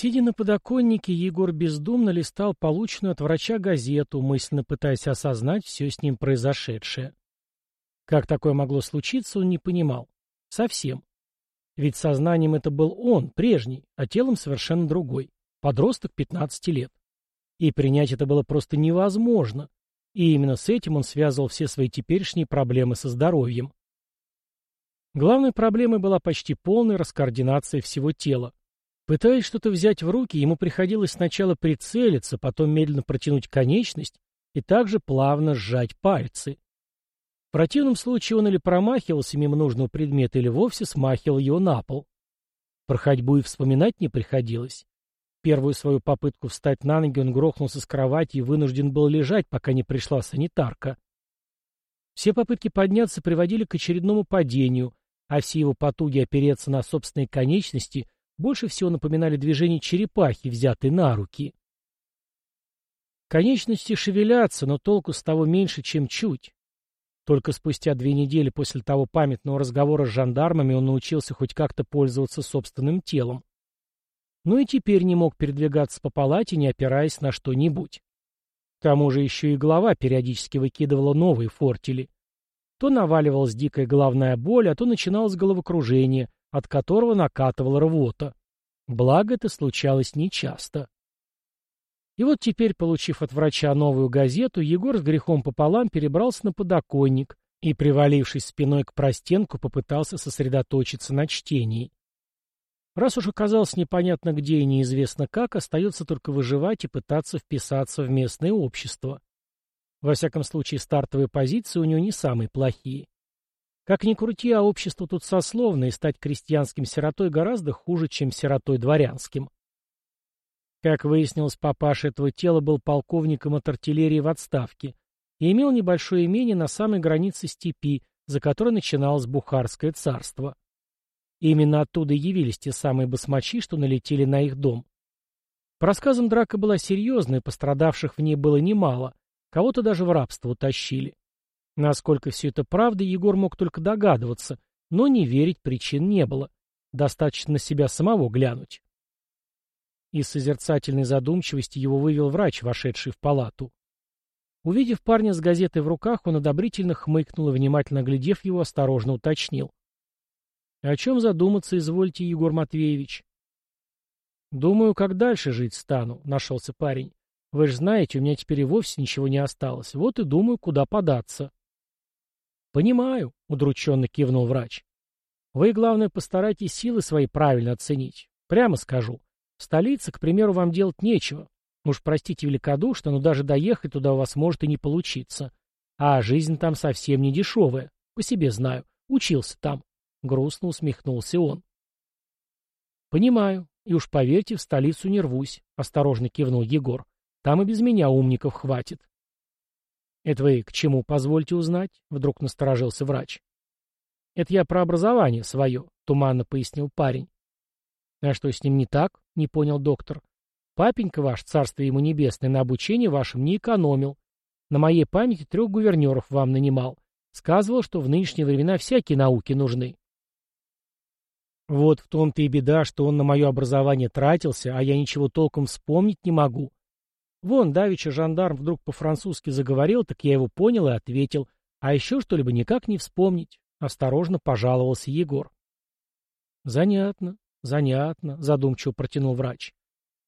Сидя на подоконнике, Егор бездумно листал полученную от врача газету, мысленно пытаясь осознать все с ним произошедшее. Как такое могло случиться, он не понимал. Совсем. Ведь сознанием это был он, прежний, а телом совершенно другой. Подросток 15 лет. И принять это было просто невозможно. И именно с этим он связывал все свои теперешние проблемы со здоровьем. Главной проблемой была почти полная раскоординация всего тела. Пытаясь что-то взять в руки, ему приходилось сначала прицелиться, потом медленно протянуть конечность и также плавно сжать пальцы. В противном случае он или промахивался мимо нужного предмета, или вовсе смахивал его на пол. Про ходьбу и вспоминать не приходилось. Первую свою попытку встать на ноги он грохнулся с кровати и вынужден был лежать, пока не пришла санитарка. Все попытки подняться приводили к очередному падению, а все его потуги опереться на собственные конечности больше всего напоминали движение черепахи, взятой на руки. Конечности шевелятся, но толку с того меньше, чем чуть. Только спустя две недели после того памятного разговора с жандармами он научился хоть как-то пользоваться собственным телом. Но и теперь не мог передвигаться по палате, не опираясь на что-нибудь. К тому же еще и голова периодически выкидывала новые фортели. То наваливалась дикая головная боль, а то начиналось головокружение, от которого накатывала рвота. Благо, это случалось нечасто. И вот теперь, получив от врача новую газету, Егор с грехом пополам перебрался на подоконник и, привалившись спиной к простенку, попытался сосредоточиться на чтении. Раз уж оказался непонятно где и неизвестно как, остается только выживать и пытаться вписаться в местное общество. Во всяком случае, стартовые позиции у него не самые плохие. Как ни крути, а общество тут сословное, и стать крестьянским сиротой гораздо хуже, чем сиротой дворянским. Как выяснилось, папаша этого тела был полковником от артиллерии в отставке и имел небольшое имение на самой границе степи, за которой начиналось Бухарское царство. Именно оттуда явились те самые басмачи, что налетели на их дом. По рассказам драка была серьезная, пострадавших в ней было немало, Кого-то даже в рабство утащили. Насколько все это правда, Егор мог только догадываться, но не верить причин не было. Достаточно на себя самого глянуть. Из созерцательной задумчивости его вывел врач, вошедший в палату. Увидев парня с газетой в руках, он одобрительно хмыкнул и, внимательно глядев его, осторожно уточнил. — О чем задуматься, извольте, Егор Матвеевич? — Думаю, как дальше жить стану, — нашелся парень. Вы же знаете, у меня теперь и вовсе ничего не осталось. Вот и думаю, куда податься. Понимаю, удрученно кивнул врач. Вы, главное, постарайтесь силы свои правильно оценить. Прямо скажу. В столице, к примеру, вам делать нечего. Уж простите великодушно, но даже доехать туда у вас может и не получиться. А жизнь там совсем не дешевая. По себе знаю. Учился там. Грустно усмехнулся он. Понимаю. И уж поверьте, в столицу не рвусь. Осторожно кивнул Егор. Там и без меня умников хватит. Это вы к чему, позвольте узнать? Вдруг насторожился врач. Это я про образование свое, туманно пояснил парень. А что с ним не так? Не понял доктор. Папенька ваш, царство ему небесное, на обучение вашем не экономил. На моей памяти трех гувернеров вам нанимал. Сказывал, что в нынешние времена всякие науки нужны. Вот в том-то и беда, что он на мое образование тратился, а я ничего толком вспомнить не могу. Вон, давеча жандарм вдруг по-французски заговорил, так я его понял и ответил. А еще что-либо никак не вспомнить. Осторожно пожаловался Егор. Занятно, занятно, задумчиво протянул врач.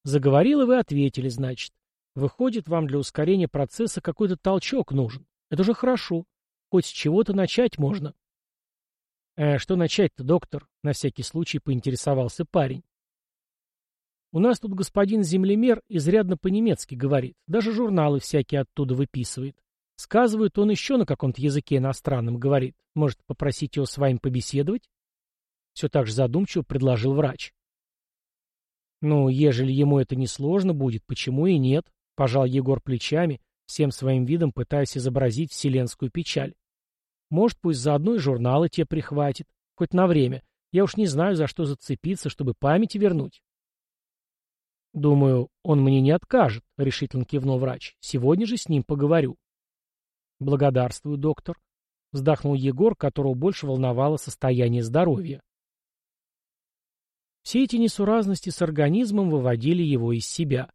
Заговорил, и вы ответили, значит. Выходит, вам для ускорения процесса какой-то толчок нужен. Это же хорошо. Хоть с чего-то начать можно. «Э, что начать-то, доктор?» — на всякий случай поинтересовался парень. У нас тут господин землемер изрядно по-немецки говорит, даже журналы всякие оттуда выписывает. Сказывает, он еще на каком-то языке иностранном говорит. Может, попросить его с вами побеседовать? Все так же задумчиво предложил врач. Ну, ежели ему это не сложно будет, почему и нет? Пожал Егор плечами, всем своим видом пытаясь изобразить вселенскую печаль. Может, пусть заодно и журналы те прихватит, хоть на время. Я уж не знаю, за что зацепиться, чтобы память вернуть. «Думаю, он мне не откажет», — решительно кивнул врач. «Сегодня же с ним поговорю». «Благодарствую, доктор», — вздохнул Егор, которого больше волновало состояние здоровья. Все эти несуразности с организмом выводили его из себя.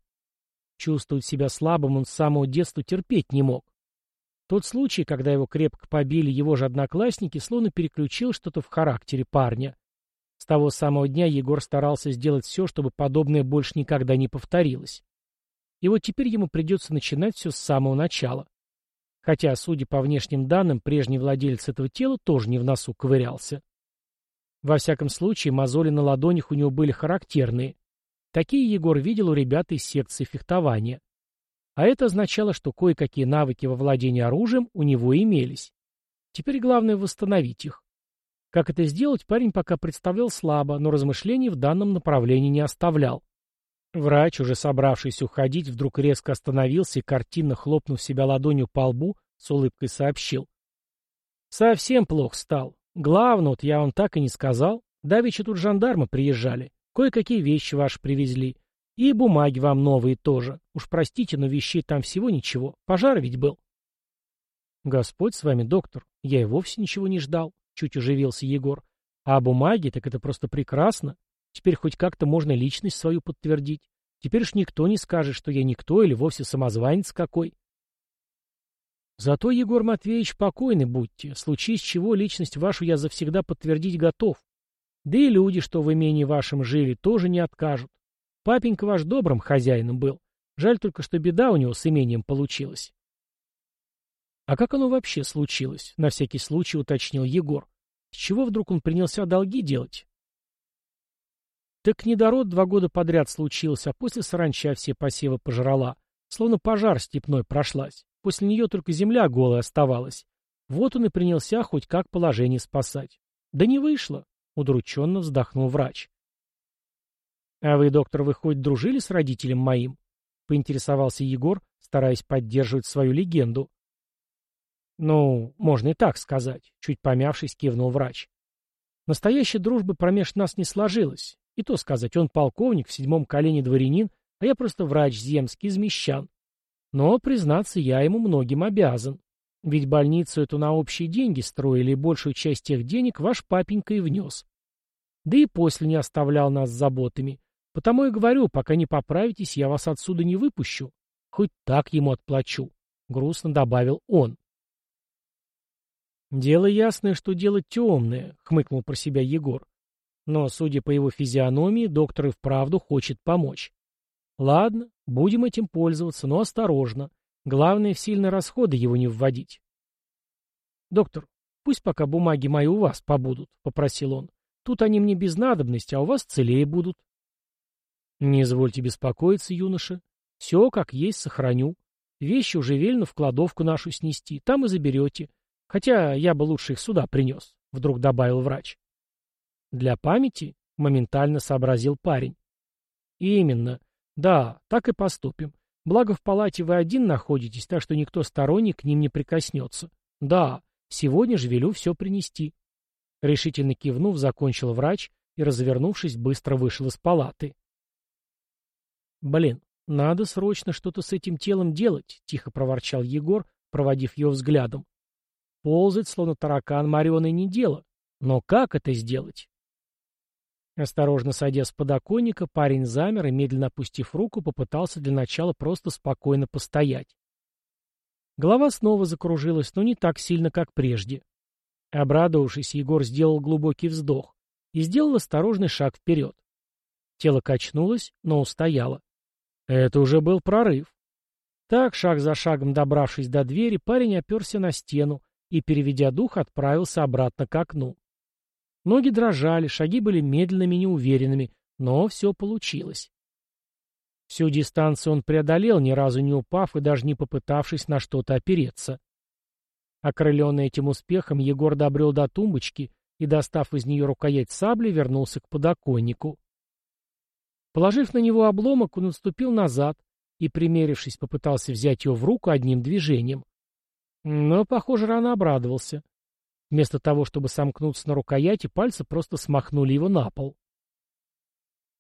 Чувствовать себя слабым он с самого детства терпеть не мог. Тот случай, когда его крепко побили его же одноклассники, словно переключил что-то в характере парня. С того самого дня Егор старался сделать все, чтобы подобное больше никогда не повторилось. И вот теперь ему придется начинать все с самого начала. Хотя, судя по внешним данным, прежний владелец этого тела тоже не в носу ковырялся. Во всяком случае, мозоли на ладонях у него были характерные. Такие Егор видел у ребят из секции фехтования. А это означало, что кое-какие навыки во владении оружием у него имелись. Теперь главное восстановить их. Как это сделать, парень пока представлял слабо, но размышлений в данном направлении не оставлял. Врач, уже собравшийся уходить, вдруг резко остановился и, картинно хлопнув себя ладонью по лбу, с улыбкой сообщил. «Совсем плохо стал. Главное, вот я вам так и не сказал. Давеча тут жандармы приезжали. Кое-какие вещи ваши привезли. И бумаги вам новые тоже. Уж простите, но вещей там всего ничего. Пожар ведь был. Господь с вами, доктор. Я и вовсе ничего не ждал. Чуть оживился Егор. А бумаги, так это просто прекрасно. Теперь хоть как-то можно личность свою подтвердить. Теперь ж никто не скажет, что я никто или вовсе самозванец какой. Зато, Егор Матвеевич, покойны будьте. В случае с чего личность вашу я завсегда подтвердить готов. Да и люди, что в имении вашем жили, тоже не откажут. Папенька ваш добрым хозяином был. Жаль только, что беда у него с имением получилась. А как оно вообще случилось? На всякий случай уточнил Егор. С чего вдруг он принялся долги делать? Так недород два года подряд случился, а после саранча все посевы пожрала. Словно пожар степной прошлась. После нее только земля голая оставалась. Вот он и принялся хоть как положение спасать. Да не вышло, удрученно вздохнул врач. «А вы, доктор, выходит, дружили с родителем моим?» — поинтересовался Егор, стараясь поддерживать свою легенду. «Ну, можно и так сказать», — чуть помявшись, кивнул врач. «Настоящей дружбы промеж нас не сложилось. И то сказать, он полковник, в седьмом колене дворянин, а я просто врач земский из мещан. Но, признаться, я ему многим обязан. Ведь больницу эту на общие деньги строили, и большую часть тех денег ваш папенька и внес. Да и после не оставлял нас заботами. Потому и говорю, пока не поправитесь, я вас отсюда не выпущу. Хоть так ему отплачу, — грустно добавил он. «Дело ясное, что дело темное», — хмыкнул про себя Егор. Но, судя по его физиономии, доктор и вправду хочет помочь. Ладно, будем этим пользоваться, но осторожно. Главное, в сильные расходы его не вводить. «Доктор, пусть пока бумаги мои у вас побудут», — попросил он. «Тут они мне без надобности, а у вас целее будут». «Не извольте беспокоиться, юноша. Все, как есть, сохраню. Вещи уже велено в кладовку нашу снести, там и заберете. Хотя я бы лучше их сюда принес», — вдруг добавил врач. «Для памяти?» — моментально сообразил парень. «Именно. Да, так и поступим. Благо в палате вы один находитесь, так что никто сторонний к ним не прикоснется. Да, сегодня же велю все принести». Решительно кивнув, закончил врач и, развернувшись, быстро вышел из палаты. «Блин, надо срочно что-то с этим телом делать», — тихо проворчал Егор, проводив ее взглядом. «Ползать, словно таракан, Марионой не дело. Но как это сделать?» Осторожно садя с подоконника, парень замер и, медленно опустив руку, попытался для начала просто спокойно постоять. Голова снова закружилась, но не так сильно, как прежде. Обрадовавшись, Егор сделал глубокий вздох и сделал осторожный шаг вперед. Тело качнулось, но устояло. Это уже был прорыв. Так, шаг за шагом добравшись до двери, парень оперся на стену и, переведя дух, отправился обратно к окну. Ноги дрожали, шаги были медленными и неуверенными, но все получилось. Всю дистанцию он преодолел, ни разу не упав и даже не попытавшись на что-то опереться. Окрыленный этим успехом, Егор добрел до тумбочки и, достав из нее рукоять сабли, вернулся к подоконнику. Положив на него обломок, он отступил назад и, примерившись, попытался взять его в руку одним движением. Но, похоже, рано обрадовался. Вместо того, чтобы сомкнуться на рукояти, пальцы просто смахнули его на пол.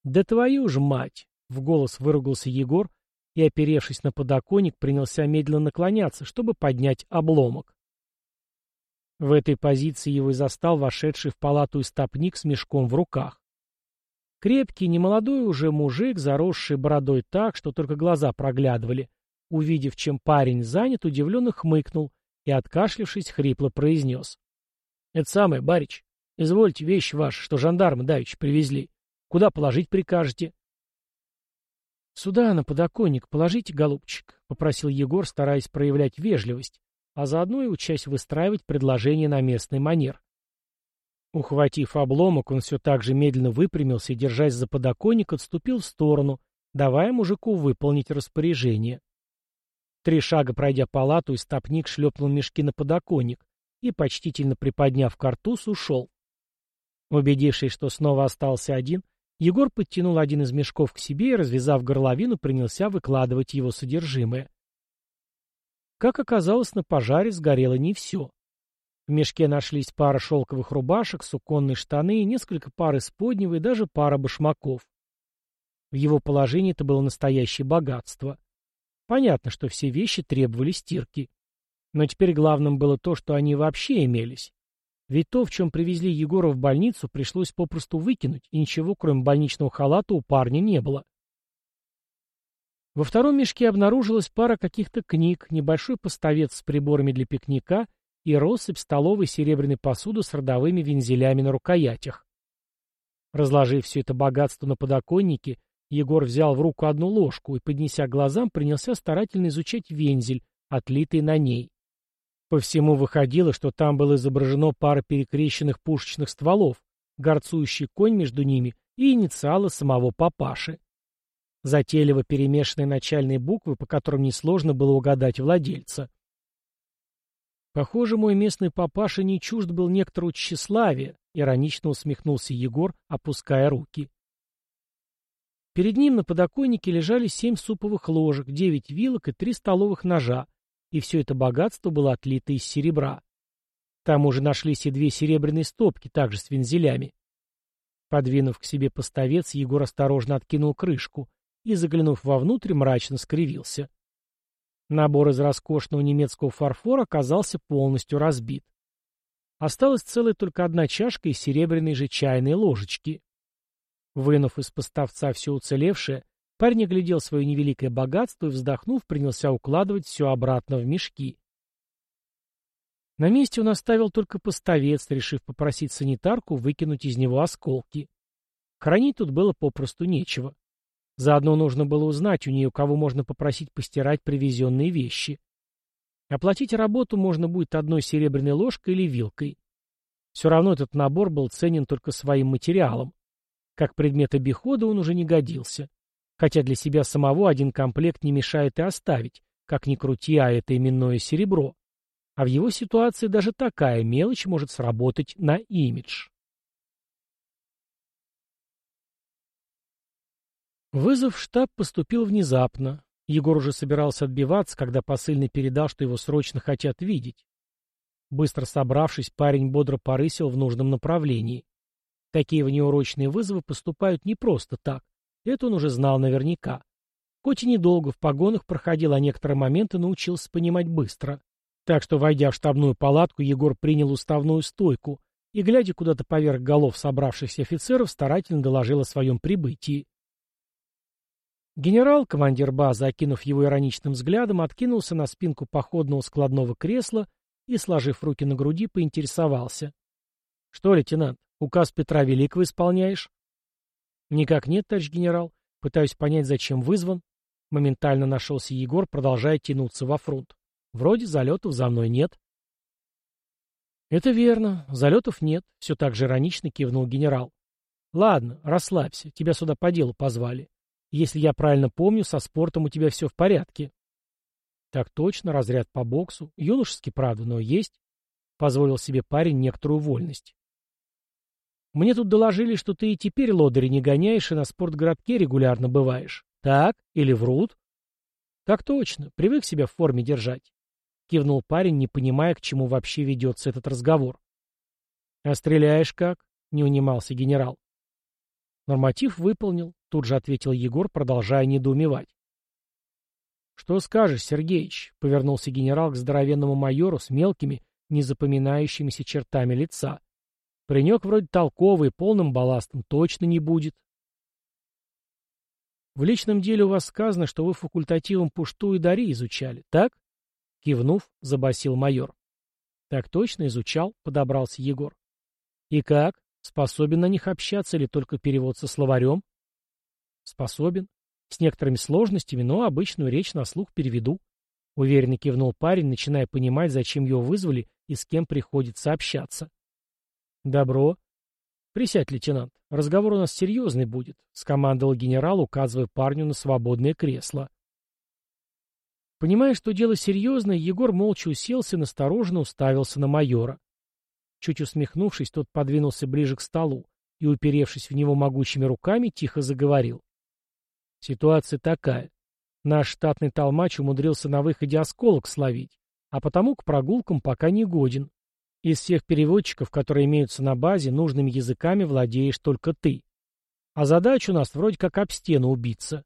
«Да твою ж мать!» — в голос выругался Егор и, оперевшись на подоконник, принялся медленно наклоняться, чтобы поднять обломок. В этой позиции его и застал вошедший в палату истопник с мешком в руках. Крепкий, немолодой уже мужик, заросший бородой так, что только глаза проглядывали. Увидев, чем парень занят, удивленно хмыкнул и, откашлившись, хрипло произнес. — Это самое, барич, извольте вещи ваши, что жандармы давеча привезли. Куда положить прикажете? — Сюда, на подоконник, положите, голубчик, — попросил Егор, стараясь проявлять вежливость, а заодно и учась выстраивать предложение на местный манер. Ухватив обломок, он все так же медленно выпрямился и, держась за подоконник, отступил в сторону, давая мужику выполнить распоряжение. Три шага пройдя палату, истопник шлепнул мешки на подоконник и, почтительно приподняв картуз, ушел. Убедившись, что снова остался один, Егор подтянул один из мешков к себе и, развязав горловину, принялся выкладывать его содержимое. Как оказалось, на пожаре сгорело не все. В мешке нашлись пара шелковых рубашек, суконные штаны, несколько пар исподнего и даже пара башмаков. В его положении это было настоящее богатство. Понятно, что все вещи требовали стирки. Но теперь главным было то, что они вообще имелись. Ведь то, в чем привезли Егора в больницу, пришлось попросту выкинуть, и ничего, кроме больничного халата, у парня не было. Во втором мешке обнаружилась пара каких-то книг, небольшой поставец с приборами для пикника и россыпь столовой серебряной посуды с родовыми вензелями на рукоятях. Разложив все это богатство на подоконнике, Егор взял в руку одну ложку и, поднеся глазам, принялся старательно изучать вензель, отлитый на ней. По всему выходило, что там было изображено пара перекрещенных пушечных стволов, горцующий конь между ними и инициалы самого папаши. Затейливо перемешанные начальные буквы, по которым несложно было угадать владельца. Похоже, мой местный папаша не чужд был некоторого тщеславия, иронично усмехнулся Егор, опуская руки. Перед ним на подоконнике лежали семь суповых ложек, девять вилок и три столовых ножа, и все это богатство было отлито из серебра. К тому же нашлись и две серебряные стопки, также с вензелями. Подвинув к себе поставец, Егор осторожно откинул крышку и, заглянув вовнутрь, мрачно скривился. Набор из роскошного немецкого фарфора оказался полностью разбит. Осталась целая только одна чашка и серебряные же чайные ложечки. Вынув из поставца все уцелевшее, парень оглядел свое невеликое богатство и, вздохнув, принялся укладывать все обратно в мешки. На месте он оставил только поставец, решив попросить санитарку выкинуть из него осколки. Хранить тут было попросту нечего. Заодно нужно было узнать у нее, кого можно попросить постирать привезенные вещи. Оплатить работу можно будет одной серебряной ложкой или вилкой. Все равно этот набор был ценен только своим материалом. Как предмет обихода он уже не годился. Хотя для себя самого один комплект не мешает и оставить. Как ни крути, а это именное серебро. А в его ситуации даже такая мелочь может сработать на имидж. Вызов в штаб поступил внезапно. Егор уже собирался отбиваться, когда посыльный передал, что его срочно хотят видеть. Быстро собравшись, парень бодро порысил в нужном направлении. Такие внеурочные вызовы поступают не просто так. Это он уже знал наверняка. Хоть и недолго в погонах проходил, а некоторые моменты научился понимать быстро. Так что, войдя в штабную палатку, Егор принял уставную стойку и, глядя куда-то поверх голов собравшихся офицеров, старательно доложил о своем прибытии. Генерал, командир базы, окинув его ироничным взглядом, откинулся на спинку походного складного кресла и, сложив руки на груди, поинтересовался. — Что, лейтенант, указ Петра Великого исполняешь? — Никак нет, товарищ генерал. Пытаюсь понять, зачем вызван. Моментально нашелся Егор, продолжая тянуться во фронт. Вроде залетов за мной нет. — Это верно, залетов нет, — все так же иронично кивнул генерал. — Ладно, расслабься, тебя сюда по делу позвали. Если я правильно помню, со спортом у тебя все в порядке. Так точно, разряд по боксу. Юношеский, правда, но есть. Позволил себе парень некоторую вольность. Мне тут доложили, что ты и теперь лодыри не гоняешь и на спортгородке регулярно бываешь. Так? Или врут? Так точно. Привык себя в форме держать. Кивнул парень, не понимая, к чему вообще ведется этот разговор. А стреляешь как? Не унимался генерал. Норматив выполнил, тут же ответил Егор, продолжая недоумевать. «Что скажешь, Сергеич?» — повернулся генерал к здоровенному майору с мелкими, незапоминающимися чертами лица. «Паренек вроде толковый, полным балластом точно не будет. В личном деле у вас сказано, что вы факультативом Пушту и Дари изучали, так? Кивнув, забасил майор. Так точно изучал, подобрался Егор. И как? Способен на них общаться или только перевод со словарем? Способен. С некоторыми сложностями, но обычную речь на слух переведу. Уверенно кивнул парень, начиная понимать, зачем его вызвали и с кем приходится общаться. Добро. «Присядь, лейтенант. Разговор у нас серьезный будет», — скомандовал генерал, указывая парню на свободное кресло. Понимая, что дело серьезное, Егор молча уселся и настороженно уставился на майора. Чуть усмехнувшись, тот подвинулся ближе к столу и, уперевшись в него могучими руками, тихо заговорил. «Ситуация такая. Наш штатный толмач умудрился на выходе осколок словить, а потому к прогулкам пока не годен. Из всех переводчиков, которые имеются на базе, нужными языками владеешь только ты. А задача у нас вроде как об стену убиться.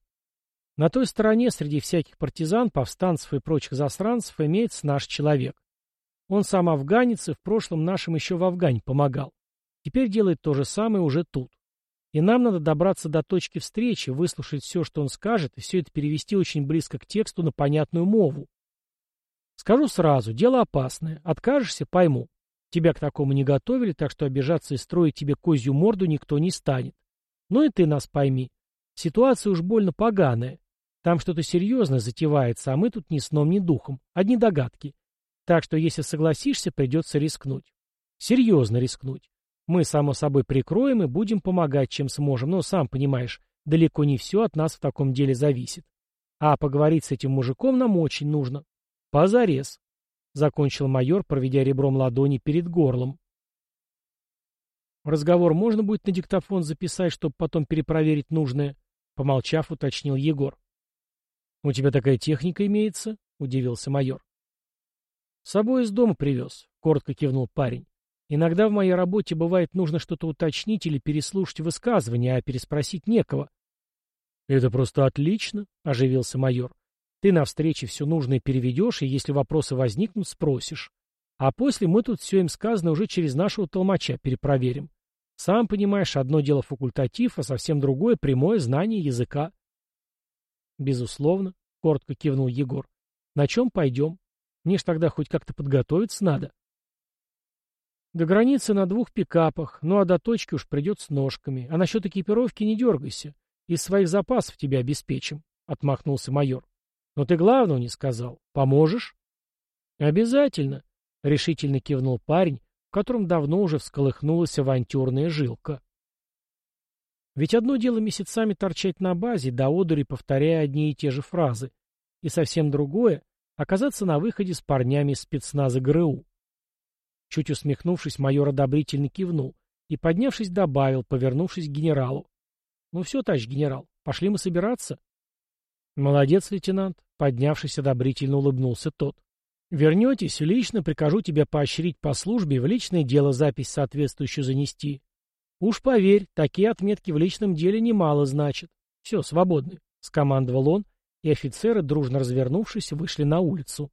На той стороне, среди всяких партизан, повстанцев и прочих засранцев, имеется наш человек. Он сам афганец и в прошлом нашим еще в Афгане помогал. Теперь делает то же самое уже тут. И нам надо добраться до точки встречи, выслушать все, что он скажет, и все это перевести очень близко к тексту на понятную мову. Скажу сразу, дело опасное. Откажешься — пойму. Тебя к такому не готовили, так что обижаться и строить тебе козью морду никто не станет. Но и ты нас пойми. Ситуация уж больно поганая. Там что-то серьезное затевается, а мы тут ни сном, ни духом. Одни догадки. Так что если согласишься, придется рискнуть. Серьезно рискнуть. Мы, само собой, прикроем и будем помогать, чем сможем, но, сам понимаешь, далеко не все от нас в таком деле зависит. А поговорить с этим мужиком нам очень нужно. Позарез. — закончил майор, проведя ребром ладони перед горлом. «Разговор можно будет на диктофон записать, чтобы потом перепроверить нужное?» — помолчав, уточнил Егор. «У тебя такая техника имеется?» — удивился майор. «С собой из дома привез», — коротко кивнул парень. «Иногда в моей работе бывает нужно что-то уточнить или переслушать высказывание, а переспросить некого». «Это просто отлично», — оживился майор. Ты на встрече все нужное переведешь, и если вопросы возникнут, спросишь. А после мы тут все им сказано уже через нашего толмача перепроверим. Сам понимаешь, одно дело факультатив, а совсем другое — прямое знание языка. Безусловно, — коротко кивнул Егор. На чем пойдем? Мне ж тогда хоть как-то подготовиться надо. До границы на двух пикапах, ну а до точки уж придет с ножками. А насчет экипировки не дергайся. Из своих запасов тебя обеспечим, — отмахнулся майор. Но ты главного не сказал. Поможешь? Обязательно, — решительно кивнул парень, в котором давно уже всколыхнулась авантюрная жилка. Ведь одно дело месяцами торчать на базе, до одури повторяя одни и те же фразы, и совсем другое — оказаться на выходе с парнями спецназа ГРУ. Чуть усмехнувшись, майор одобрительно кивнул и, поднявшись, добавил, повернувшись к генералу. — Ну все, товарищ генерал, пошли мы собираться. «Молодец, лейтенант», — поднявшись одобрительно улыбнулся тот. «Вернетесь, лично прикажу тебя поощрить по службе и в личное дело запись соответствующую занести. Уж поверь, такие отметки в личном деле немало значат. Все, свободны», — скомандовал он, и офицеры, дружно развернувшись, вышли на улицу.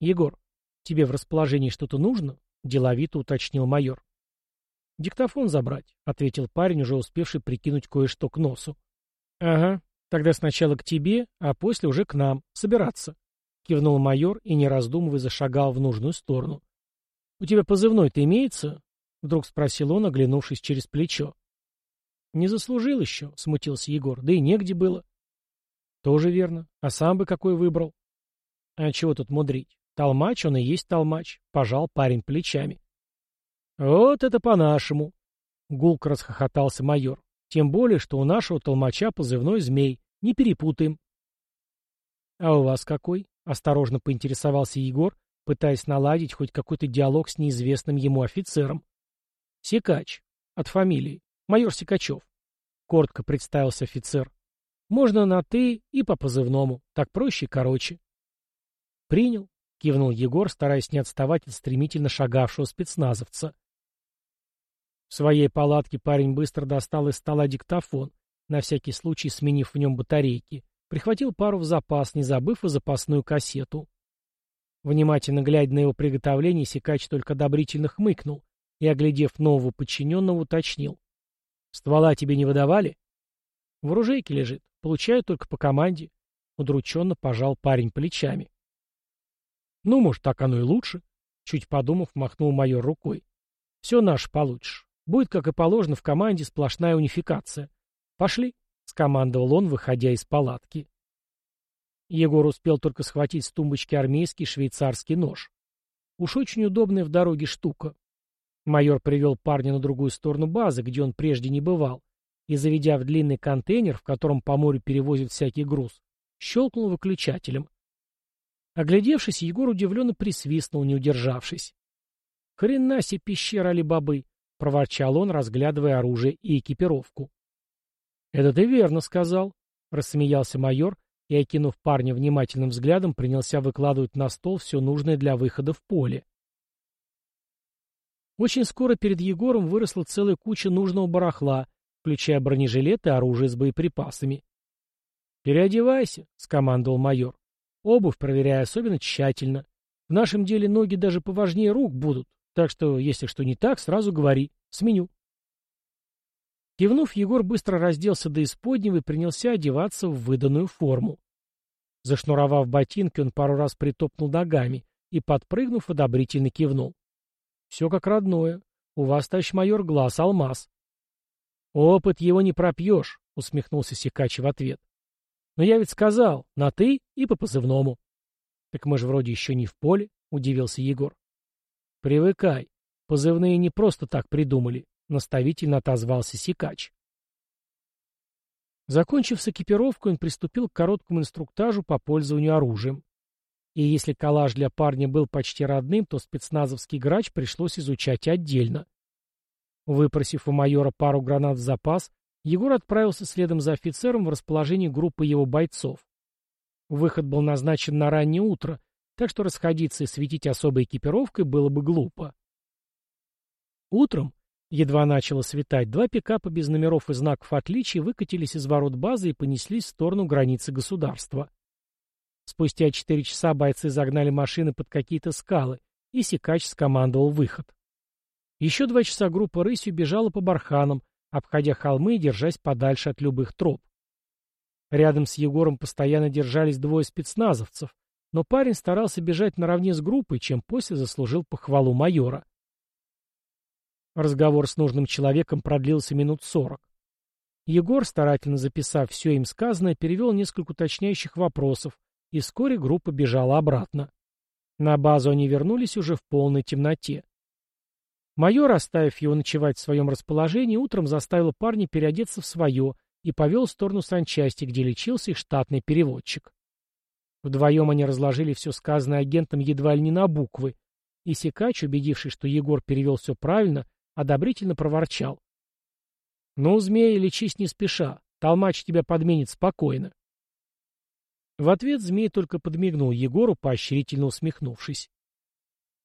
«Егор, тебе в расположении что-то нужно?» — деловито уточнил майор. «Диктофон забрать», — ответил парень, уже успевший прикинуть кое-что к носу. «Ага, Тогда сначала к тебе, а после уже к нам. Собираться. Кивнул майор и, не раздумывая, зашагал в нужную сторону. «У тебя позывной-то имеется?» Вдруг спросил он, оглянувшись через плечо. «Не заслужил еще», — смутился Егор. «Да и негде было». «Тоже верно. А сам бы какой выбрал?» «А чего тут мудрить? Толмач он и есть толмач», — пожал парень плечами. «Вот это по-нашему!» — гулко расхохотался майор. «Тем более, что у нашего толмача позывной «Змей». Не перепутаем. — А у вас какой? — осторожно поинтересовался Егор, пытаясь наладить хоть какой-то диалог с неизвестным ему офицером. — Секач. От фамилии. Майор Секачев. Коротко представился офицер. Можно на «ты» и по позывному. Так проще и короче. Принял. — кивнул Егор, стараясь не отставать от стремительно шагавшего спецназовца. В своей палатке парень быстро достал из стола диктофон на всякий случай сменив в нем батарейки, прихватил пару в запас, не забыв и запасную кассету. Внимательно глядя на его приготовление, Сикач только одобрительно хмыкнул и, оглядев нового подчиненного, уточнил. «Ствола тебе не выдавали?» В оружейке лежит. Получаю только по команде. Удрученно пожал парень плечами. Ну, может, так оно и лучше. Чуть подумав, махнул майор рукой. Все наше получишь. Будет, как и положено, в команде сплошная унификация. Пошли, — скомандовал он, выходя из палатки. Егор успел только схватить с тумбочки армейский швейцарский нож. Уж очень удобная в дороге штука. Майор привел парня на другую сторону базы, где он прежде не бывал, и, заведя в длинный контейнер, в котором по морю перевозят всякий груз, щелкнул выключателем. Оглядевшись, Егор удивленно присвистнул, не удержавшись. «Хрена себе пещера Али-Бабы!» — проворчал он, разглядывая оружие и экипировку. «Это ты верно сказал», — рассмеялся майор и, окинув парня внимательным взглядом, принялся выкладывать на стол все нужное для выхода в поле. Очень скоро перед Егором выросла целая куча нужного барахла, включая бронежилеты и оружие с боеприпасами. «Переодевайся», — скомандовал майор. «Обувь проверяй особенно тщательно. В нашем деле ноги даже поважнее рук будут, так что, если что не так, сразу говори. Сменю». Кивнув, Егор быстро разделся до исподнего и принялся одеваться в выданную форму. Зашнуровав ботинки, он пару раз притопнул ногами и, подпрыгнув, одобрительно кивнул. «Все как родное. У вас, товарищ майор, глаз алмаз». «Опыт его не пропьешь», — усмехнулся Сикач в ответ. «Но я ведь сказал, на «ты» и по позывному». «Так мы же вроде еще не в поле», — удивился Егор. «Привыкай. Позывные не просто так придумали. — наставительно отозвался Сикач. Закончив с экипировкой, он приступил к короткому инструктажу по пользованию оружием. И если коллаж для парня был почти родным, то спецназовский грач пришлось изучать отдельно. Выпросив у майора пару гранат в запас, Егор отправился следом за офицером в расположение группы его бойцов. Выход был назначен на раннее утро, так что расходиться и светить особой экипировкой было бы глупо. Утром, Едва начало светать, два пикапа без номеров и знаков отличия выкатились из ворот базы и понеслись в сторону границы государства. Спустя четыре часа бойцы загнали машины под какие-то скалы, и Сикач скомандовал выход. Еще два часа группа рысью бежала по барханам, обходя холмы и держась подальше от любых троп. Рядом с Егором постоянно держались двое спецназовцев, но парень старался бежать наравне с группой, чем после заслужил похвалу майора. Разговор с нужным человеком продлился минут сорок. Егор, старательно записав все им сказанное, перевел несколько уточняющих вопросов, и вскоре группа бежала обратно. На базу они вернулись уже в полной темноте. Майор, оставив его ночевать в своем расположении, утром заставил парня переодеться в свое и повел в сторону санчасти, где лечился их штатный переводчик. Вдвоем они разложили все сказанное агентом едва ли не на буквы, и Сикач, убедившись, что Егор перевел все правильно, одобрительно проворчал. «Ну, змея, лечись не спеша. Толмач тебя подменит спокойно». В ответ змей только подмигнул Егору, поощрительно усмехнувшись.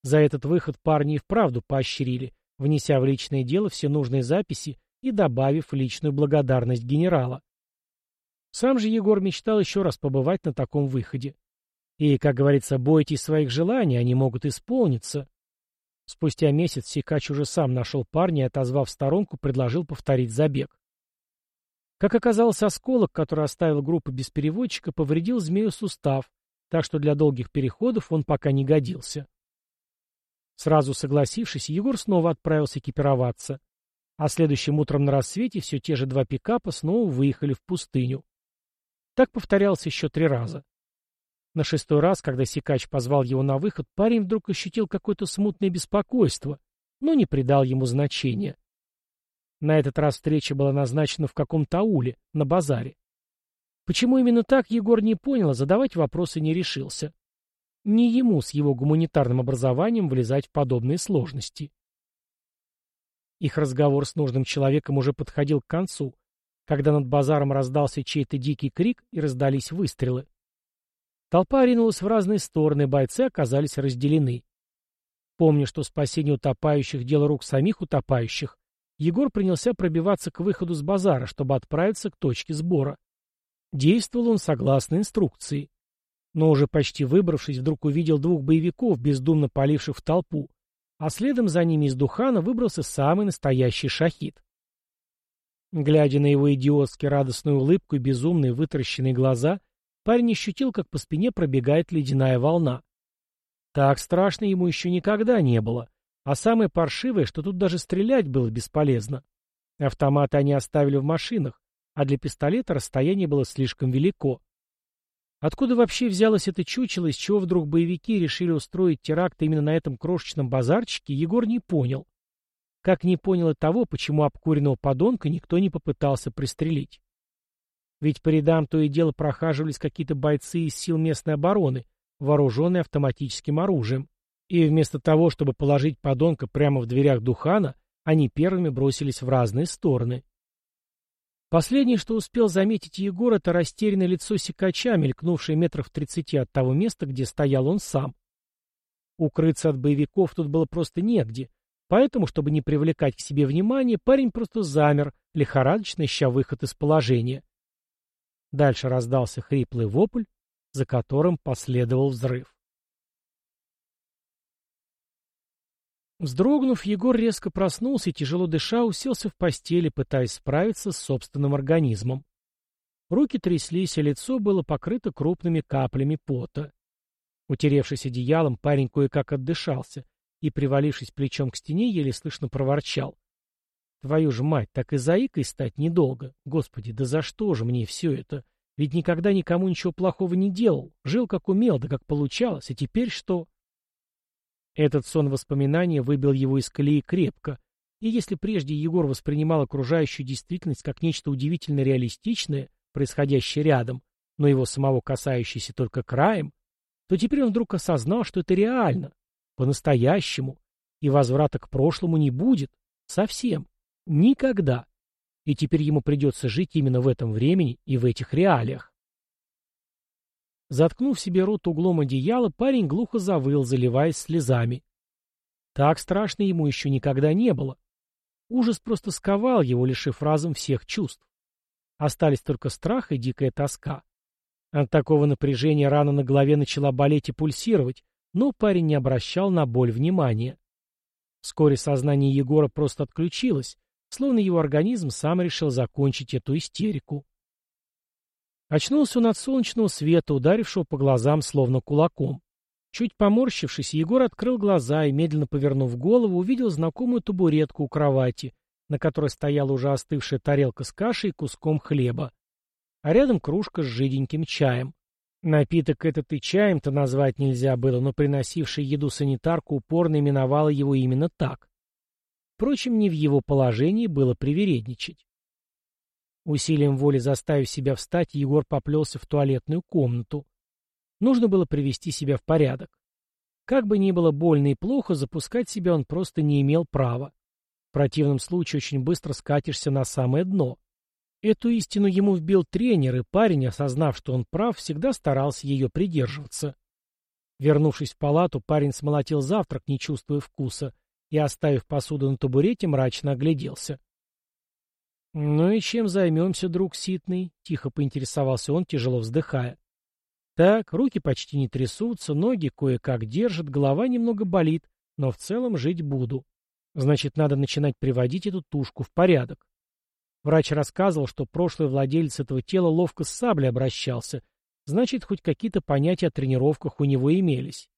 За этот выход парни и вправду поощрили, внеся в личное дело все нужные записи и добавив личную благодарность генерала. Сам же Егор мечтал еще раз побывать на таком выходе. И, как говорится, бойтесь своих желаний, они могут исполниться. Спустя месяц Сикач уже сам нашел парня и, отозвав сторонку, предложил повторить забег. Как оказалось, осколок, который оставил группу без переводчика, повредил змею сустав, так что для долгих переходов он пока не годился. Сразу согласившись, Егор снова отправился экипироваться. А следующим утром на рассвете все те же два пикапа снова выехали в пустыню. Так повторялось еще три раза. На шестой раз, когда Сикач позвал его на выход, парень вдруг ощутил какое-то смутное беспокойство, но не придал ему значения. На этот раз встреча была назначена в каком-то ауле, на базаре. Почему именно так, Егор не понял, а задавать вопросы не решился. Не ему с его гуманитарным образованием влезать в подобные сложности. Их разговор с нужным человеком уже подходил к концу, когда над базаром раздался чей-то дикий крик и раздались выстрелы. Толпа ринулась в разные стороны, бойцы оказались разделены. Помня, что спасение утопающих — дело рук самих утопающих, Егор принялся пробиваться к выходу с базара, чтобы отправиться к точке сбора. Действовал он согласно инструкции. Но уже почти выбравшись, вдруг увидел двух боевиков, бездумно поливших в толпу, а следом за ними из Духана выбрался самый настоящий шахид. Глядя на его идиотски радостную улыбку и безумные вытаращенные глаза, парень ощутил, как по спине пробегает ледяная волна. Так страшно ему еще никогда не было. А самое паршивое, что тут даже стрелять было бесполезно. Автоматы они оставили в машинах, а для пистолета расстояние было слишком велико. Откуда вообще взялось это чучело, из чего вдруг боевики решили устроить теракт именно на этом крошечном базарчике, Егор не понял. Как не понял и того, почему обкуренного подонка никто не попытался пристрелить. Ведь по рядам то и дело прохаживались какие-то бойцы из сил местной обороны, вооруженные автоматическим оружием. И вместо того, чтобы положить подонка прямо в дверях Духана, они первыми бросились в разные стороны. Последнее, что успел заметить Егор, это растерянное лицо секача, мелькнувшее метров в тридцати от того места, где стоял он сам. Укрыться от боевиков тут было просто негде, поэтому, чтобы не привлекать к себе внимания, парень просто замер, лихорадочно ища выход из положения. Дальше раздался хриплый вопль, за которым последовал взрыв. Вздрогнув, Егор резко проснулся и, тяжело дыша, уселся в постели, пытаясь справиться с собственным организмом. Руки тряслись, а лицо было покрыто крупными каплями пота. Утеревшись одеялом, парень кое-как отдышался и, привалившись плечом к стене, еле слышно проворчал. «Твою же мать, так и заикой стать недолго. Господи, да за что же мне все это? Ведь никогда никому ничего плохого не делал. Жил как умел, да как получалось. А теперь что?» Этот сон воспоминания выбил его из колеи крепко, и если прежде Егор воспринимал окружающую действительность как нечто удивительно реалистичное, происходящее рядом, но его самого касающееся только краем, то теперь он вдруг осознал, что это реально, по-настоящему, и возврата к прошлому не будет, совсем, никогда. И теперь ему придется жить именно в этом времени и в этих реалиях. Заткнув себе рот углом одеяла, парень глухо завыл, заливаясь слезами. Так страшно ему еще никогда не было. Ужас просто сковал его, лишив разом всех чувств. Остались только страх и дикая тоска. От такого напряжения рана на голове начала болеть и пульсировать, но парень не обращал на боль внимания. Вскоре сознание Егора просто отключилось, словно его организм сам решил закончить эту истерику. Очнулся он от солнечного света, ударившего по глазам словно кулаком. Чуть поморщившись, Егор открыл глаза и, медленно повернув голову, увидел знакомую табуретку у кровати, на которой стояла уже остывшая тарелка с кашей и куском хлеба. А рядом кружка с жиденьким чаем. Напиток этот и чаем-то назвать нельзя было, но приносившая еду санитарку упорно именовала его именно так. Впрочем, не в его положении было привередничать. Усилием воли заставив себя встать, Егор поплелся в туалетную комнату. Нужно было привести себя в порядок. Как бы ни было больно и плохо, запускать себя он просто не имел права. В противном случае очень быстро скатишься на самое дно. Эту истину ему вбил тренер, и парень, осознав, что он прав, всегда старался ее придерживаться. Вернувшись в палату, парень смолотил завтрак, не чувствуя вкуса, и, оставив посуду на табурете, мрачно огляделся. «Ну и чем займемся, друг Ситный?» — тихо поинтересовался он, тяжело вздыхая. «Так, руки почти не трясутся, ноги кое-как держат, голова немного болит, но в целом жить буду. Значит, надо начинать приводить эту тушку в порядок. Врач рассказывал, что прошлый владелец этого тела ловко с саблей обращался, значит, хоть какие-то понятия о тренировках у него имелись.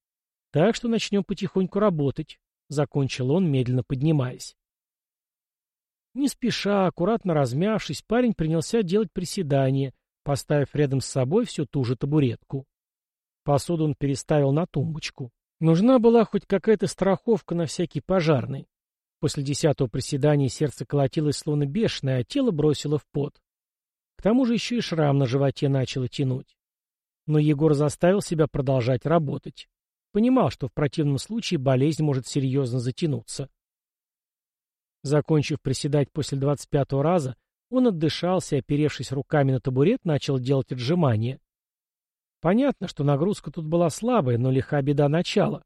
Так что начнем потихоньку работать», — закончил он, медленно поднимаясь. Не спеша, аккуратно размявшись, парень принялся делать приседания, поставив рядом с собой всю ту же табуретку. Посуду он переставил на тумбочку. Нужна была хоть какая-то страховка на всякий пожарный. После десятого приседания сердце колотилось словно бешеное, а тело бросило в пот. К тому же еще и шрам на животе начало тянуть. Но Егор заставил себя продолжать работать. Понимал, что в противном случае болезнь может серьезно затянуться. Закончив приседать после двадцать пятого раза, он отдышался и, оперевшись руками на табурет, начал делать отжимания. Понятно, что нагрузка тут была слабая, но лиха беда начала.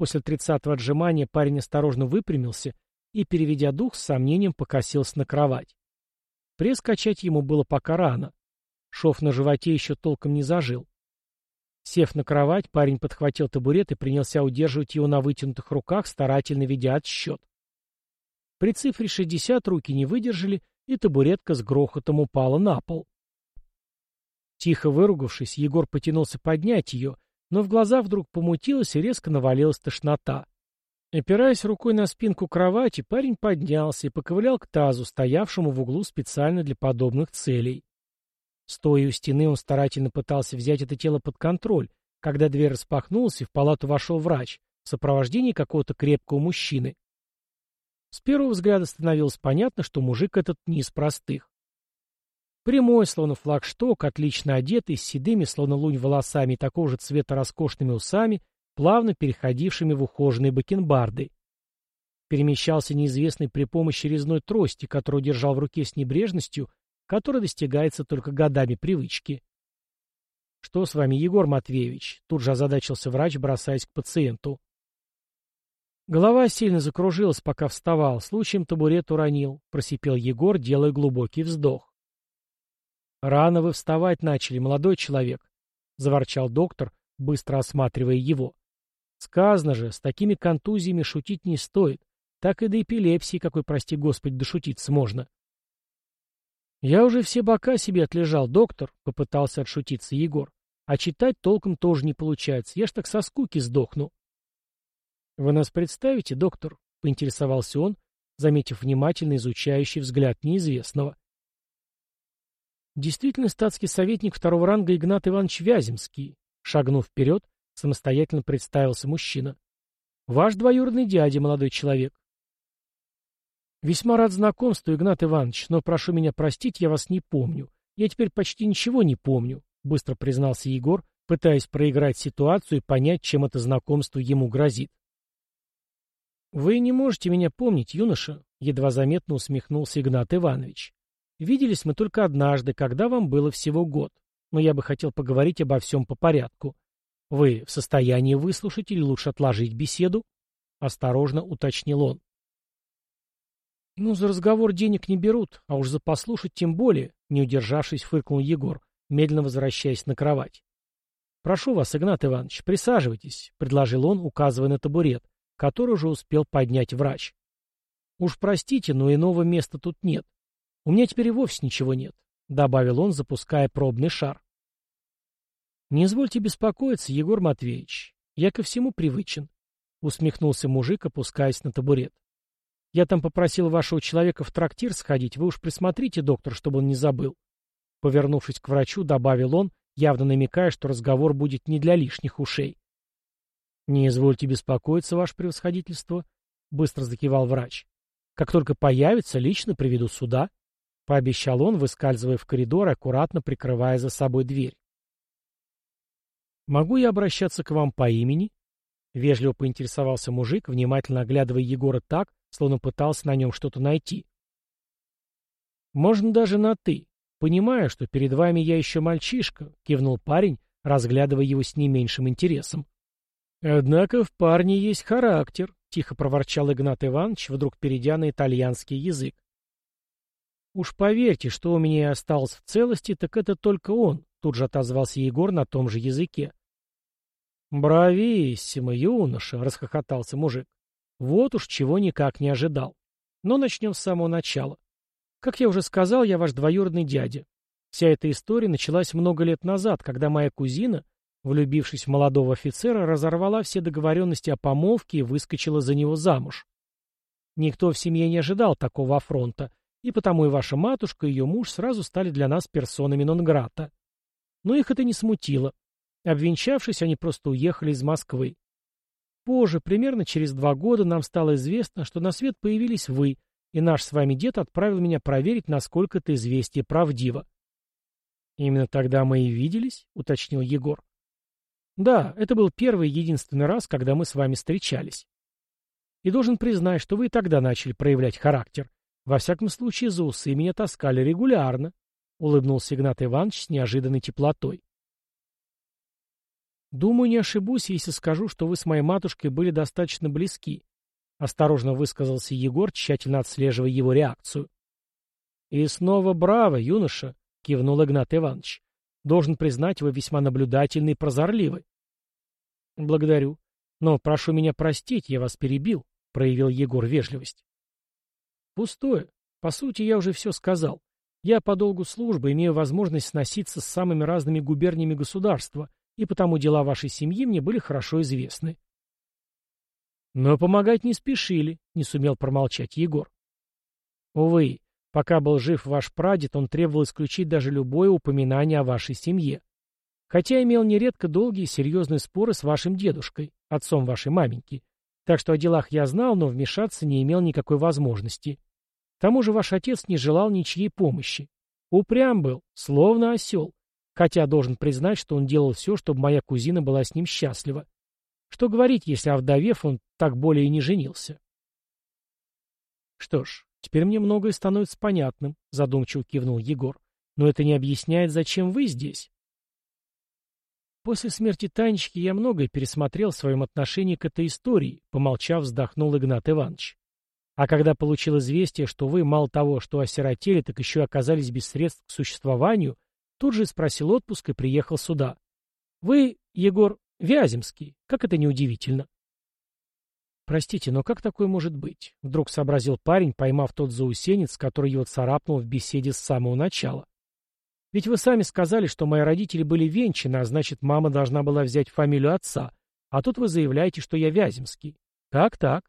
После тридцатого отжимания парень осторожно выпрямился и, переведя дух, с сомнением покосился на кровать. Пресс качать ему было пока рано. Шов на животе еще толком не зажил. Сев на кровать, парень подхватил табурет и принялся удерживать его на вытянутых руках, старательно ведя отсчет. При цифре 60 руки не выдержали, и табуретка с грохотом упала на пол. Тихо выругавшись, Егор потянулся поднять ее, но в глаза вдруг помутилось и резко навалилась тошнота. Опираясь рукой на спинку кровати, парень поднялся и поковылял к тазу, стоявшему в углу специально для подобных целей. Стоя у стены, он старательно пытался взять это тело под контроль, когда дверь распахнулась, и в палату вошел врач в сопровождении какого-то крепкого мужчины. С первого взгляда становилось понятно, что мужик этот не из простых. Прямой, словно флагшток, отлично одетый, с седыми, словно лунь, волосами и такого же цвета роскошными усами, плавно переходившими в ухоженные бакенбарды. Перемещался неизвестный при помощи резной трости, которую держал в руке с небрежностью, которая достигается только годами привычки. «Что с вами, Егор Матвеевич?» Тут же озадачился врач, бросаясь к пациенту. Голова сильно закружилась, пока вставал, случаем табурет уронил, просипел Егор, делая глубокий вздох. «Рано вы вставать начали, молодой человек», — заворчал доктор, быстро осматривая его. «Сказано же, с такими контузиями шутить не стоит. Так и до эпилепсии, какой, прости господи, дошутиться можно». «Я уже все бока себе отлежал, доктор», — попытался отшутиться Егор. «А читать толком тоже не получается. Я ж так со скуки сдохну». «Вы нас представите, доктор?» — поинтересовался он, заметив внимательно изучающий взгляд неизвестного. Действительно, статский советник второго ранга Игнат Иванович Вяземский, шагнув вперед, самостоятельно представился мужчина. «Ваш двоюродный дядя, молодой человек». «Весьма рад знакомству, Игнат Иванович, но прошу меня простить, я вас не помню. Я теперь почти ничего не помню», — быстро признался Егор, пытаясь проиграть ситуацию и понять, чем это знакомство ему грозит. «Вы не можете меня помнить, юноша», — едва заметно усмехнулся Игнат Иванович. «Виделись мы только однажды, когда вам было всего год, но я бы хотел поговорить обо всем по порядку. Вы в состоянии выслушать или лучше отложить беседу?» — осторожно уточнил он. «Ну, за разговор денег не берут, а уж за послушать тем более», — не удержавшись, фыркнул Егор, медленно возвращаясь на кровать. «Прошу вас, Игнат Иванович, присаживайтесь», — предложил он, указывая на табурет, который уже успел поднять врач. «Уж простите, но иного места тут нет. У меня теперь и вовсе ничего нет», — добавил он, запуская пробный шар. «Не извольте беспокоиться, Егор Матвеевич. Я ко всему привычен», — усмехнулся мужик, опускаясь на табурет. «Я там попросил вашего человека в трактир сходить. Вы уж присмотрите, доктор, чтобы он не забыл». Повернувшись к врачу, добавил он, явно намекая, что разговор будет не для лишних ушей. «Не извольте беспокоиться, ваше превосходительство», — быстро закивал врач. «Как только появится, лично приведу сюда», — пообещал он, выскальзывая в коридор и аккуратно прикрывая за собой дверь. «Могу я обращаться к вам по имени?» — вежливо поинтересовался мужик, внимательно оглядывая Егора так, словно пытался на нем что-то найти. «Можно даже на «ты», понимая, что перед вами я еще мальчишка», — кивнул парень, разглядывая его с не меньшим интересом. «Однако в парне есть характер», — тихо проворчал Игнат Иванович, вдруг перейдя на итальянский язык. «Уж поверьте, что у меня и осталось в целости, так это только он», — тут же отозвался Егор на том же языке. «Брависсимо, юноша!» — расхохотался мужик. «Вот уж чего никак не ожидал. Но начнем с самого начала. Как я уже сказал, я ваш двоюродный дядя. Вся эта история началась много лет назад, когда моя кузина, влюбившись в молодого офицера, разорвала все договоренности о помолвке и выскочила за него замуж. Никто в семье не ожидал такого афронта, и потому и ваша матушка, и ее муж сразу стали для нас персонами нон-грата. Но их это не смутило. Обвенчавшись, они просто уехали из Москвы. Позже, примерно через два года, нам стало известно, что на свет появились вы, и наш с вами дед отправил меня проверить, насколько это известие правдиво. «Именно тогда мы и виделись?» — уточнил Егор. Да, это был первый и единственный раз, когда мы с вами встречались. И должен признать, что вы и тогда начали проявлять характер. Во всяком случае, за усы меня таскали регулярно, — улыбнулся Игнат Иванович с неожиданной теплотой. Думаю, не ошибусь, если скажу, что вы с моей матушкой были достаточно близки, — осторожно высказался Егор, тщательно отслеживая его реакцию. И снова браво, юноша, — кивнул Игнат Иванович. Должен признать, вы весьма наблюдательны и прозорливы. Благодарю. Но прошу меня простить, я вас перебил, проявил Егор вежливость. Пустое. По сути, я уже все сказал. Я по долгу службы имею возможность сноситься с самыми разными губерниями государства, и потому дела вашей семьи мне были хорошо известны. Но помогать не спешили, не сумел промолчать Егор. Увы, пока был жив ваш прадед, он требовал исключить даже любое упоминание о вашей семье. Хотя имел нередко долгие и серьезные споры с вашим дедушкой, отцом вашей маменьки. Так что о делах я знал, но вмешаться не имел никакой возможности. Тому же ваш отец не желал ничьей помощи. Упрям был, словно осел. Хотя должен признать, что он делал все, чтобы моя кузина была с ним счастлива. Что говорить, если, овдовев, он так более и не женился? Что ж, теперь мне многое становится понятным, задумчиво кивнул Егор. Но это не объясняет, зачем вы здесь. После смерти Танечки я многое пересмотрел в своем отношении к этой истории, помолчав, вздохнул Игнат Иванович. А когда получил известие, что вы, мало того, что осиротели, так еще оказались без средств к существованию, тут же спросил отпуск и приехал сюда. Вы, Егор, Вяземский, как это неудивительно. Простите, но как такое может быть? Вдруг сообразил парень, поймав тот заусенец, который его царапнул в беседе с самого начала. Ведь вы сами сказали, что мои родители были венчаны, а значит, мама должна была взять фамилию отца. А тут вы заявляете, что я Вяземский. Как так?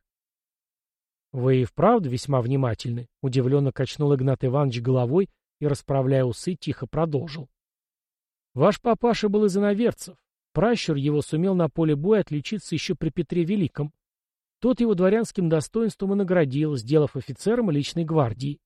Вы и вправду весьма внимательны, удивленно качнул Игнат Иванович головой и, расправляя усы, тихо продолжил. Ваш папаша был из иноверцев. Пращур его сумел на поле боя отличиться еще при Петре Великом. Тот его дворянским достоинством и наградил, сделав офицером личной гвардии.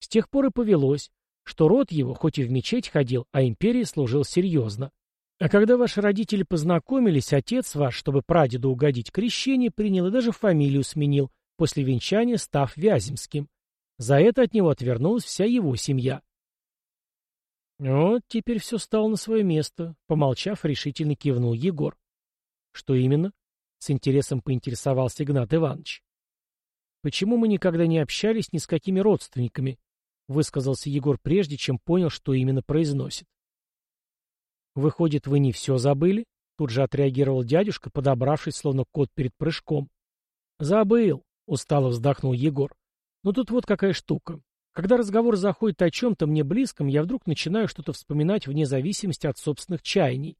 С тех пор и повелось, что род его, хоть и в мечеть ходил, а империи служил серьезно. А когда ваши родители познакомились, отец ваш, чтобы прадеду угодить крещение, принял и даже фамилию сменил, после венчания став Вяземским. За это от него отвернулась вся его семья. Вот теперь все стало на свое место, помолчав, решительно кивнул Егор. Что именно? С интересом поинтересовался Игнат Иванович. Почему мы никогда не общались ни с какими родственниками? высказался Егор прежде, чем понял, что именно произносит. «Выходит, вы не все забыли?» Тут же отреагировал дядюшка, подобравшись, словно кот перед прыжком. «Забыл», — устало вздохнул Егор. «Но тут вот какая штука. Когда разговор заходит о чем-то мне близком, я вдруг начинаю что-то вспоминать вне зависимости от собственных чаяний.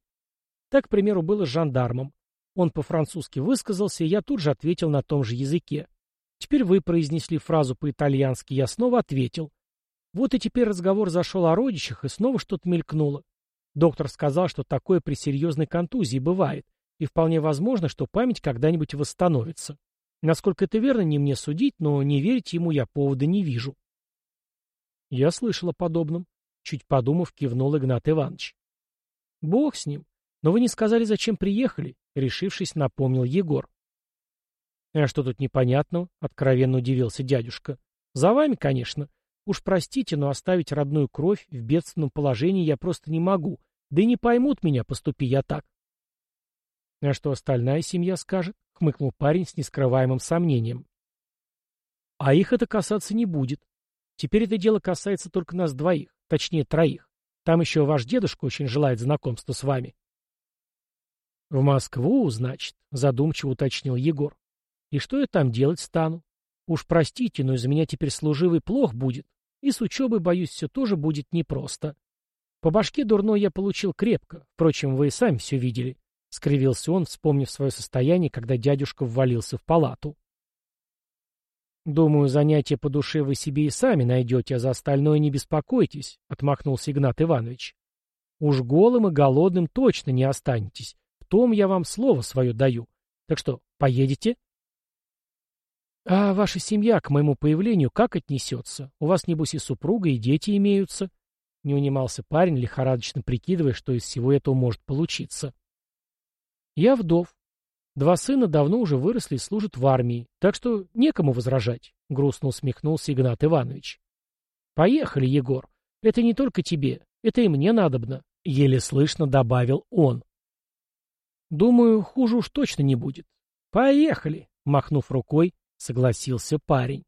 Так, к примеру, было с жандармом. Он по-французски высказался, и я тут же ответил на том же языке. Теперь вы произнесли фразу по-итальянски, я снова ответил. Вот и теперь разговор зашел о родичах, и снова что-то мелькнуло. Доктор сказал, что такое при серьезной контузии бывает, и вполне возможно, что память когда-нибудь восстановится. Насколько это верно, не мне судить, но не верить ему я повода не вижу. Я слышал о подобном. Чуть подумав, кивнул Игнат Иванович. Бог с ним. Но вы не сказали, зачем приехали, решившись, напомнил Егор. А что тут непонятного? Откровенно удивился дядюшка. За вами, конечно. Уж простите, но оставить родную кровь в бедственном положении я просто не могу, да и не поймут меня, поступи я так. — А что остальная семья скажет? — хмыкнул парень с нескрываемым сомнением. — А их это касаться не будет. Теперь это дело касается только нас двоих, точнее троих. Там еще ваш дедушка очень желает знакомства с вами. — В Москву, значит, — задумчиво уточнил Егор. — И что я там делать стану? Уж простите, но из меня теперь служивый плох будет. И с учебой, боюсь, все тоже будет непросто. По башке дурной я получил крепко. Впрочем, вы и сами все видели. — скривился он, вспомнив свое состояние, когда дядюшка ввалился в палату. «Думаю, занятия по душе вы себе и сами найдете, а за остальное не беспокойтесь», — отмахнулся Игнат Иванович. «Уж голым и голодным точно не останетесь. В том я вам слово свое даю. Так что, поедете?» «А ваша семья к моему появлению как отнесется? У вас, небось, и супруга, и дети имеются?» Не унимался парень, лихорадочно прикидывая, что из всего этого может получиться. «Я вдов. Два сына давно уже выросли и служат в армии, так что некому возражать», — грустно усмехнулся Игнат Иванович. «Поехали, Егор. Это не только тебе, это и мне надобно», — еле слышно добавил он. «Думаю, хуже уж точно не будет. Поехали», — махнув рукой, — согласился парень.